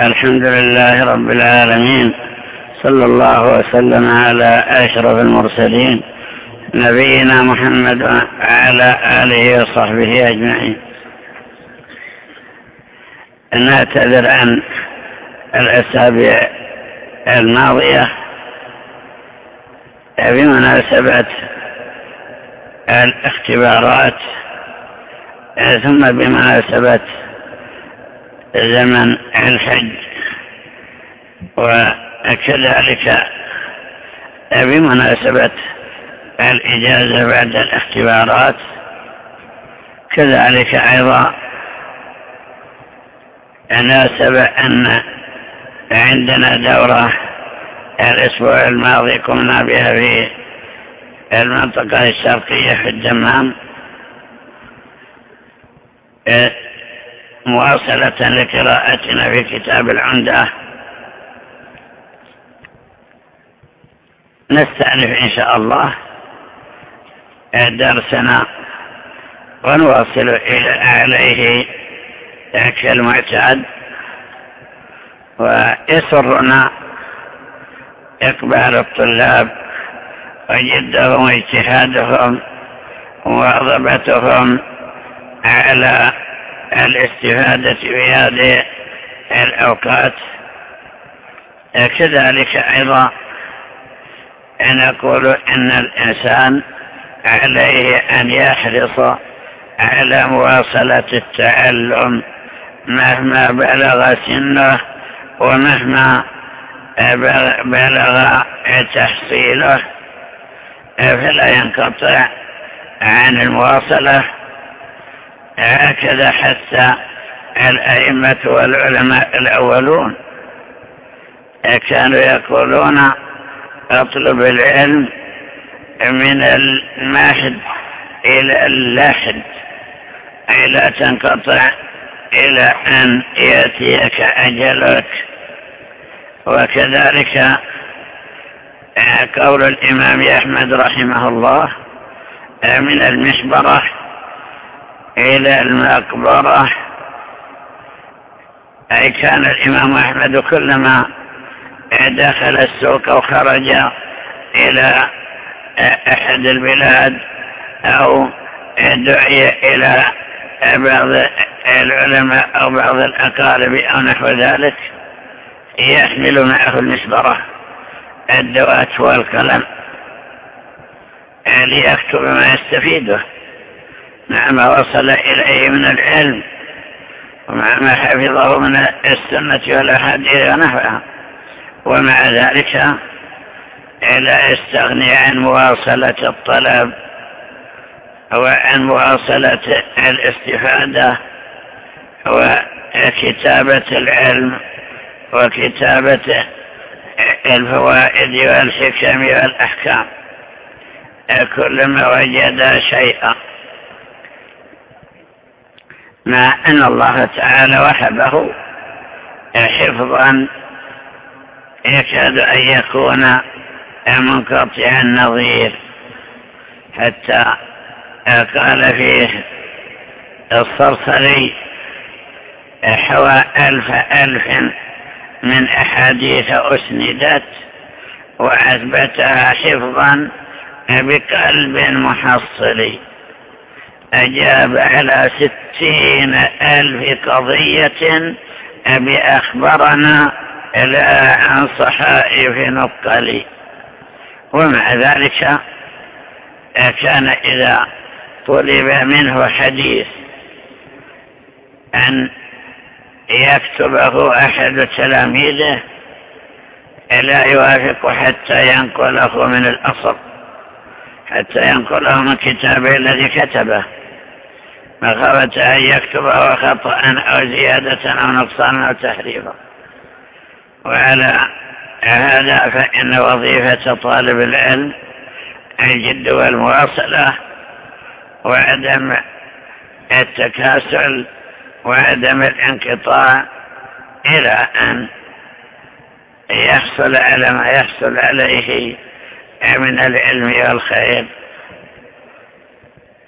الحمد لله رب العالمين صلى الله وسلم على أشرف المرسلين نبينا محمد وعلى آله وصحبه أجمعين. نعتذر عن الأسابيع الماضية بمناسبة الاختبارات ثم بمناسبة زمن الحج. وكذلك بمناسبة الإجازة بعد الاختبارات كذلك أيضا ناسب أن عندنا دورة الأسبوع الماضي قمنا بها في المنطقة الشرقية في الدمام. مواصلة لقراءتنا في كتاب العمدة. نستأنف إن شاء الله درسنا ونواصل عليه كالمعتاد ويسرنا إقبال الطلاب وجدهم واجتهادهم وواظبتهم على الاستفادة في هذه الأوقات. كذلك أيضا نقول إن الإنسان عليه أن يحرص على مواصلة التعلم مهما بلغ سنه ومهما بلغ تحصيله. فلا ينقطع عن المواصلة. هكذا حتى الأئمة والعلماء الأولون كانوا يقولون اطلب العلم من الماحد إلى اللحد أي لا تنقطع إلى أن يأتيك أجلك. وكذلك قول الإمام أحمد رحمه الله من المحبرة إلى المقبرة. أي كان الإمام أحمد كلما دخل السوق أو خرج إلى أحد البلاد أو دعي إلى بعض العلماء أو بعض الأقارب أو نحو ذلك يحمل معه المسبرة الدوات والقلم ليكتب ما يستفيده. مع ما وصل إليه من العلم ومع ما حفظه من السنة والأحاديث ونحوها. ومع ذلك لا يستغني عن مواصلة الطلب وعن مواصلة الاستفادة وكتابة العلم وكتابة الفوائد والحكم والأحكام. كلما وجد شيئا مع أن الله تعالى وحبه حفظا يكاد أن يكون منقطع النظير. حتى قال فيه الصرصري حوى ألف ألف من أحاديث أسندت وأثبتها حفظا بقلب محصل أجاب على ستين ألف قضية بأخبرنا لا عن صحائف نقل. ومع ذلك كان إذا طلب منه حديث أن يكتبه أحد تلاميذه لا يوافق حتى ينقله من الأصل حتى ينقله من كتابه الذي كتبه. مخافة أن يكتبه خطأ أو زيادة أو نقصان أو تحريفا. وعلى هذا فإن وظيفة طالب العلم الجد والمواصلة وعدم التكاسل وعدم الانقطاع إلى أن يحصل على ما يحصل عليه من العلم والخير.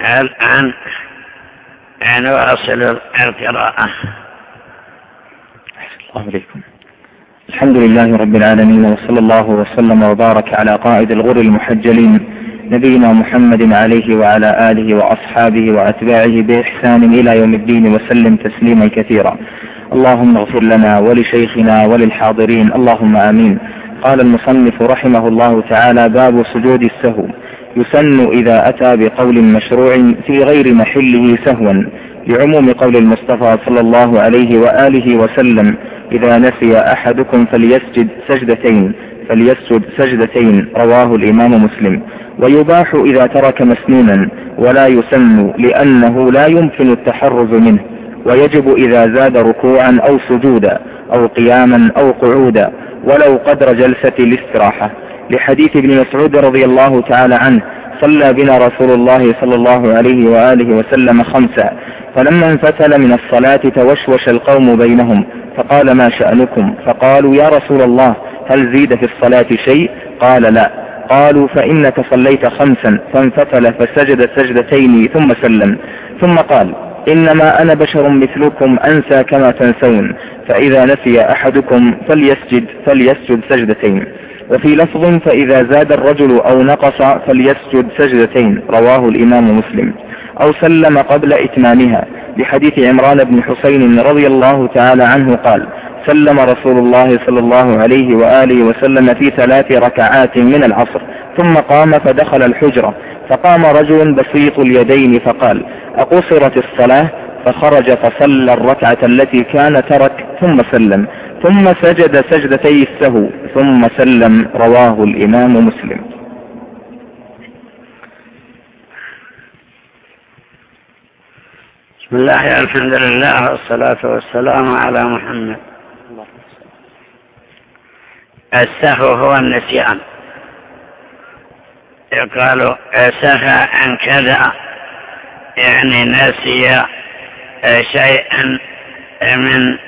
الآن نواصل القراءة. عليكم. الحمد لله رب العالمين وصلى الله وسلم وبارك على قائد الغر المحجلين نبينا محمد عليه وعلى آله وأصحابه وأتباعه بإحسان إلى يوم الدين وسلم تسليما كثيرا. اللهم اغفر لنا ولشيخنا وللحاضرين اللهم آمين. قال المصنف رحمه الله تعالى باب سجود السهو. يسن إذا أتى بقول مشروع في غير محله سهوا لعموم قول المصطفى صلى الله عليه وآله وسلم إذا نسي أحدكم فليسجد سجدتين فليسجد سجدتين رواه الإمام مسلم. ويباح إذا ترك مسنونا ولا يسن لأنه لا يمكن التحرز منه. ويجب إذا زاد ركوعا أو سجودا أو قياما أو قعودا ولو قدر جلسة الاستراحة. لحديث ابن مسعود رضي الله تعالى عنه صلى بنا رسول الله صلى الله عليه وآله وسلم خمسا فلما انفتل من الصلاة توشوش القوم بينهم فقال ما شأنكم؟ فقالوا يا رسول الله هل زيد في الصلاة شيء؟ قال لا. قالوا فإنك صليت خمسا فانفتل فسجد سجدتين ثم سلم. ثم قال إنما أنا بشر مثلكم أنسى كما تنسون فإذا نسي أحدكم فليسجد فليسجد سجدتين. وفي لفظ فإذا زاد الرجل أو نقص فليسجد سجدتين رواه الإمام مسلم. أو سلم قبل إتمامها. لحديث عمران بن حسين رضي الله تعالى عنه قال سلم رسول الله صلى الله عليه وآله وسلم في ثلاث ركعات من العصر ثم قام فدخل الحجرة. فقام رجل بسيط اليدين فقال أقصرت الصلاة؟ فخرج فصلى الركعة التي كان ترك ثم سلم. ثم سجد سجدتي السهو ثم سلم رواه الإمام مسلم. بسم الله الحمد لله والصلاة والسلام على محمد. السهو هو النسيان. يقال سهى عن كذا يعني نسي شيئا من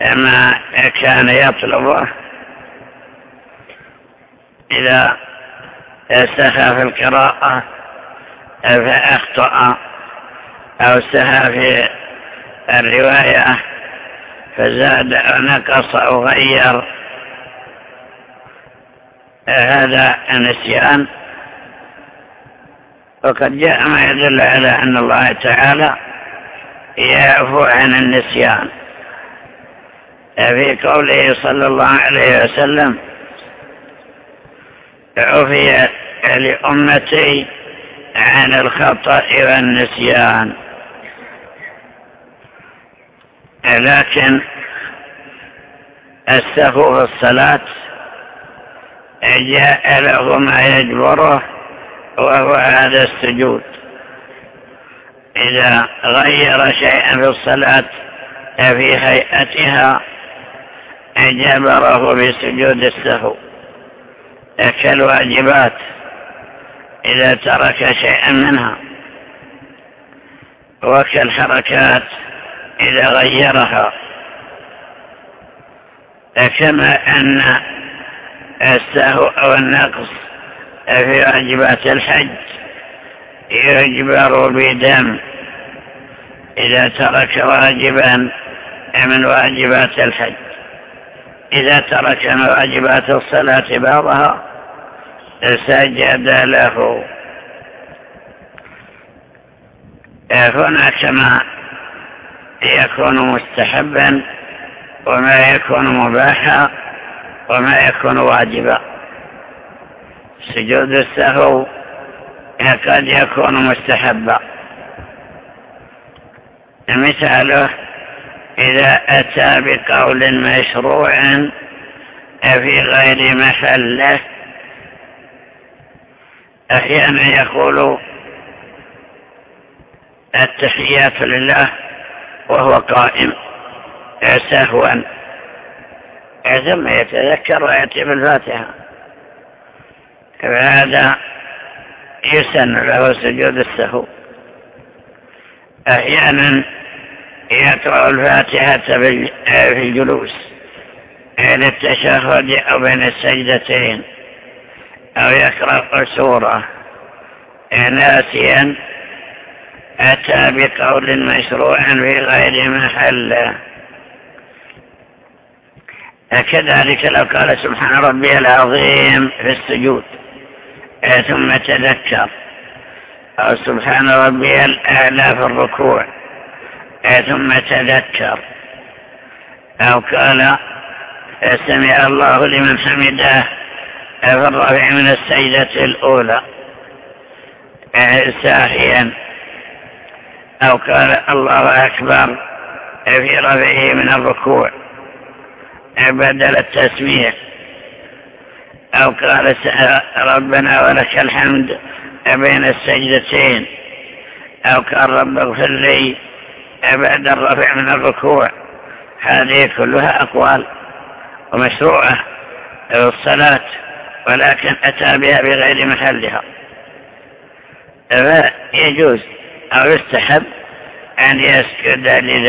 ما كان يطلبه إذا سهى في القراءة فأخطأ أو سهى في الرواية فزاد أو نقص أو غير. هذا النسيان. وقد جاء ما يدل على أن الله تعالى يعفو عن النسيان. في قوله صلى الله عليه وسلم عفي لأمتي عن الخطأ والنسيان. لكن السهو في الصلاة جاء له ما يجبره وهو هذا السجود. إذا غير شيئا في الصلاة في هيئتها جبره بسجود السهو. كالواجبات إذا ترك شيئا منها. وكالحركات إذا غيرها. كما أن السهو أو النقص في واجبات الحج يجبر بدم. إذا ترك واجبا من واجبات الحج. إذا ترك واجبات الصلاة بعضها سجد له. هناك ما يكون مستحبا وما يكون مباحا وما يكون واجبا. سجود السهو قد يكون مستحبا. مثاله إذا أتى بقول مشروع في غير محله أحيانا يقول التحيات لله وهو قائم سهوا. ثم يتذكر ويأتي بالفاتحة. فهذا يسن له سجود السهو. أحيانا يقرأ الفاتحة في الجلوس. للتشهد أو بين السجدتين. أو يقرأ سورة. ناسيا أتى بقول مشروع في غير محله كذلك لو قال سبحان ربي العظيم في السجود. ثم تذكر. أو سبحان ربي الأعلى في الركوع. ثم تذكر أو قال سمع الله لمن حمده في الرفع من السيدة الأولى. ساهيا. أو قال الله أكبر في رفعه من الركوع بدل التسمية أو قال ربنا ولك الحمد بين السجدتين. أو قال رب اغفر لي بعد الرفع من الركوع. هذه كلها أقوال ومشروعة الصلاة ولكن أتى بها بغير محلها. فيجوز أو يستحب أن يسجد لذلك